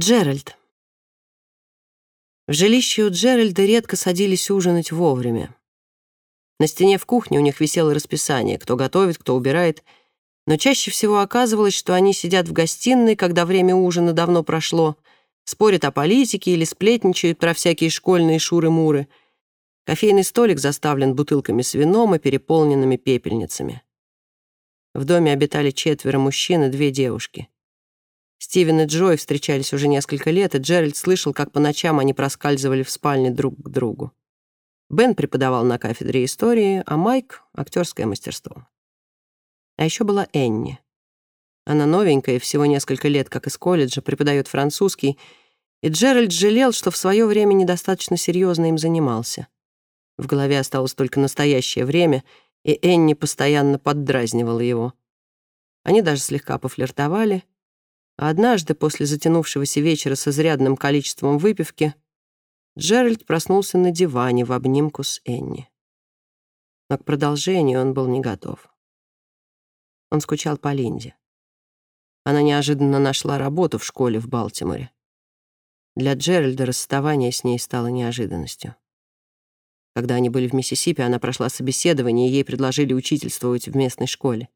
Джеральд. В жилище у Джеральда редко садились ужинать вовремя. На стене в кухне у них висело расписание, кто готовит, кто убирает, но чаще всего оказывалось, что они сидят в гостиной, когда время ужина давно прошло, спорят о политике или сплетничают про всякие школьные шуры-муры. Кофейный столик заставлен бутылками с вином и переполненными пепельницами. В доме обитали четверо мужчин и две девушки. Стивен и Джой встречались уже несколько лет, и Джеральд слышал, как по ночам они проскальзывали в спальне друг к другу. Бен преподавал на кафедре истории, а Майк — актерское мастерство. А еще была Энни. Она новенькая, всего несколько лет, как из колледжа, преподает французский, и Джеральд жалел, что в свое время недостаточно серьезно им занимался. В голове осталось только настоящее время, и Энни постоянно поддразнивала его. Они даже слегка пофлиртовали, однажды, после затянувшегося вечера с изрядным количеством выпивки, Джеральд проснулся на диване в обнимку с Энни. Но к продолжению он был не готов. Он скучал по Линде. Она неожиданно нашла работу в школе в Балтиморе. Для Джеральда расставание с ней стало неожиданностью. Когда они были в Миссисипи, она прошла собеседование, и ей предложили учительствовать в местной школе.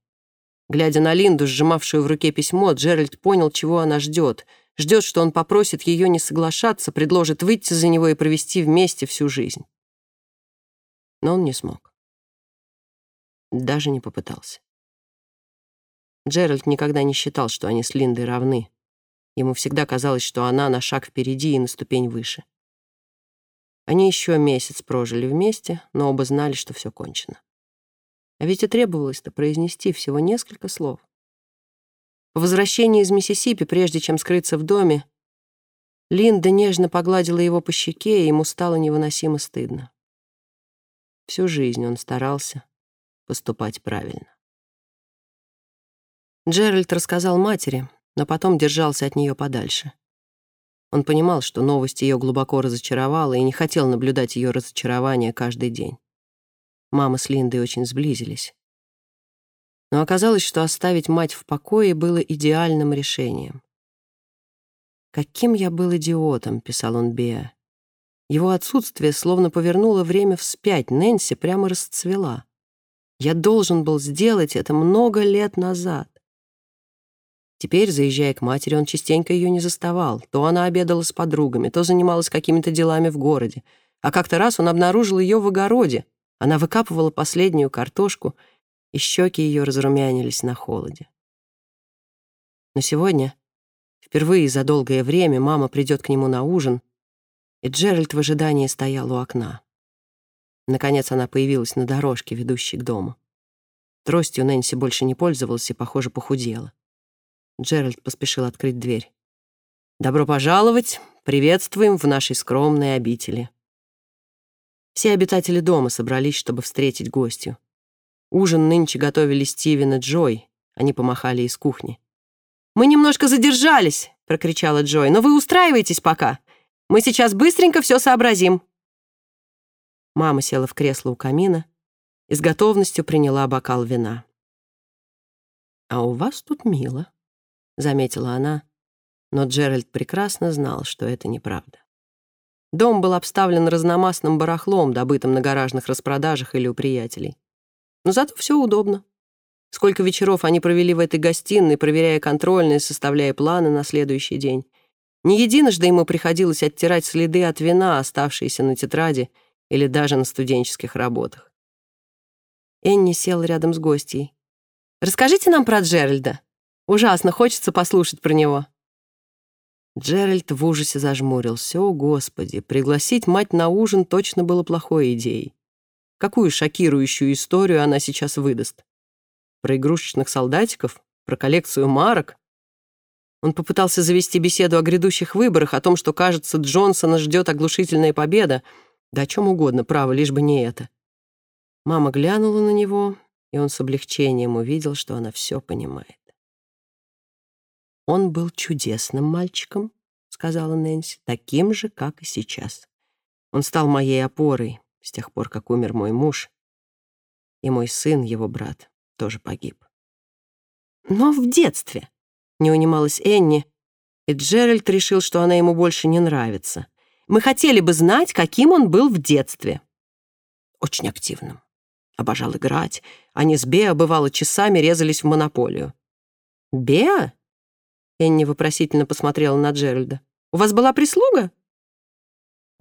Глядя на Линду, сжимавшую в руке письмо, Джеральд понял, чего она ждет. Ждет, что он попросит ее не соглашаться, предложит выйти за него и провести вместе всю жизнь. Но он не смог. Даже не попытался. Джеральд никогда не считал, что они с Линдой равны. Ему всегда казалось, что она на шаг впереди и на ступень выше. Они еще месяц прожили вместе, но оба знали, что все кончено. А ведь и требовалось-то произнести всего несколько слов. По возвращении из Миссисипи, прежде чем скрыться в доме, Линда нежно погладила его по щеке, и ему стало невыносимо стыдно. Всю жизнь он старался поступать правильно. Джеральд рассказал матери, но потом держался от нее подальше. Он понимал, что новость ее глубоко разочаровала и не хотел наблюдать ее разочарование каждый день. Мама с Линдой очень сблизились. Но оказалось, что оставить мать в покое было идеальным решением. «Каким я был идиотом», — писал он Беа. Его отсутствие словно повернуло время вспять, Нэнси прямо расцвела. Я должен был сделать это много лет назад. Теперь, заезжая к матери, он частенько ее не заставал. То она обедала с подругами, то занималась какими-то делами в городе. А как-то раз он обнаружил ее в огороде, она выкапывала последнюю картошку, и щеки ее разрумянились на холоде. Но сегодня, впервые за долгое время, мама придет к нему на ужин, и Джеральд в ожидании стоял у окна. Наконец она появилась на дорожке, ведущей к дому. Тростью Нэнси больше не пользовалась и, похоже, похудела. Джеральд поспешил открыть дверь. «Добро пожаловать! Приветствуем в нашей скромной обители!» Все обитатели дома собрались, чтобы встретить гостью. Ужин нынче готовили Стивен и Джой. Они помахали из кухни. «Мы немножко задержались!» — прокричала Джой. «Но вы устраивайтесь пока. Мы сейчас быстренько все сообразим». Мама села в кресло у камина и с готовностью приняла бокал вина. «А у вас тут мило», — заметила она, но Джеральд прекрасно знал, что это неправда. Дом был обставлен разномастным барахлом, добытым на гаражных распродажах или у приятелей. Но зато все удобно. Сколько вечеров они провели в этой гостиной, проверяя контрольные, составляя планы на следующий день. Не единожды ему приходилось оттирать следы от вина, оставшиеся на тетради или даже на студенческих работах. Энни сел рядом с гостьей. «Расскажите нам про Джеральда. Ужасно хочется послушать про него». Джеральд в ужасе зажмурился. О, Господи, пригласить мать на ужин точно было плохой идеей. Какую шокирующую историю она сейчас выдаст? Про игрушечных солдатиков? Про коллекцию марок? Он попытался завести беседу о грядущих выборах, о том, что, кажется, Джонсона ждет оглушительная победа. Да о чем угодно, право, лишь бы не это. Мама глянула на него, и он с облегчением увидел, что она все понимает. «Он был чудесным мальчиком», — сказала Нэнси, — «таким же, как и сейчас. Он стал моей опорой с тех пор, как умер мой муж, и мой сын, его брат, тоже погиб». «Но в детстве», — не унималась Энни, И Джеральд решил, что она ему больше не нравится. Мы хотели бы знать, каким он был в детстве. Очень активным. Обожал играть. Они с Беа, бывало, часами резались в монополию. «Беа?» Энни вопросительно посмотрела на Джеральда. «У вас была прислуга?»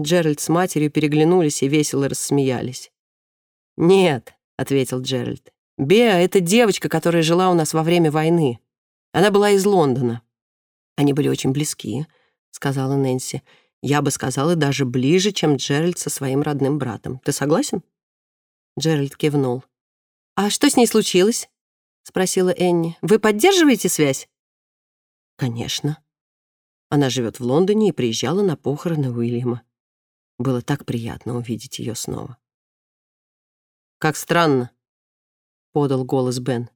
Джеральд с матерью переглянулись и весело рассмеялись. «Нет», — ответил Джеральд. «Беа — это девочка, которая жила у нас во время войны. Она была из Лондона». «Они были очень близки», — сказала Нэнси. «Я бы сказала, даже ближе, чем Джеральд со своим родным братом. Ты согласен?» Джеральд кивнул. «А что с ней случилось?» — спросила Энни. «Вы поддерживаете связь?» «Конечно». Она живет в Лондоне и приезжала на похороны Уильяма. Было так приятно увидеть ее снова. «Как странно», — подал голос Бен.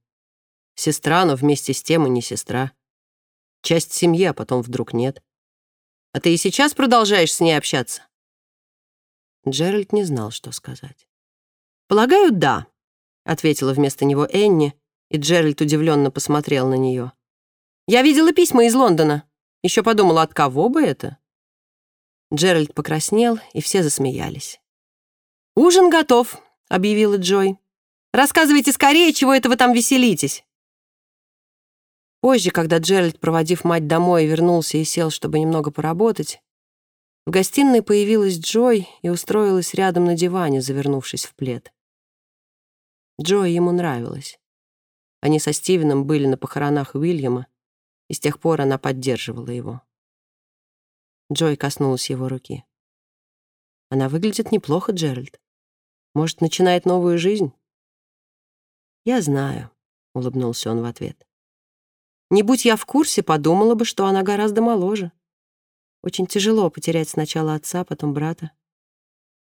«Сестра, но вместе с тем и не сестра. Часть семьи, а потом вдруг нет. А ты и сейчас продолжаешь с ней общаться?» Джеральд не знал, что сказать. «Полагаю, да», — ответила вместо него Энни, и Джеральд удивленно посмотрел на нее. «Я видела письма из Лондона. Еще подумала, от кого бы это?» Джеральд покраснел, и все засмеялись. «Ужин готов», — объявила Джой. «Рассказывайте скорее, чего это вы там веселитесь». Позже, когда Джеральд, проводив мать домой, вернулся и сел, чтобы немного поработать, в гостиной появилась Джой и устроилась рядом на диване, завернувшись в плед. Джой ему нравилась. Они со Стивеном были на похоронах Уильяма, и с тех пор она поддерживала его. Джой коснулась его руки. «Она выглядит неплохо, Джеральд. Может, начинает новую жизнь?» «Я знаю», — улыбнулся он в ответ. «Не будь я в курсе, подумала бы, что она гораздо моложе. Очень тяжело потерять сначала отца, потом брата.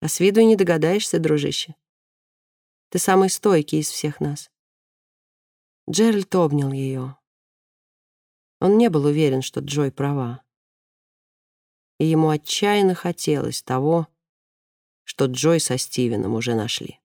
А с виду и не догадаешься, дружище. Ты самый стойкий из всех нас». Джеральд обнял ее. Он не был уверен, что Джой права и ему отчаянно хотелось того, что Джой со Стивеном уже нашли.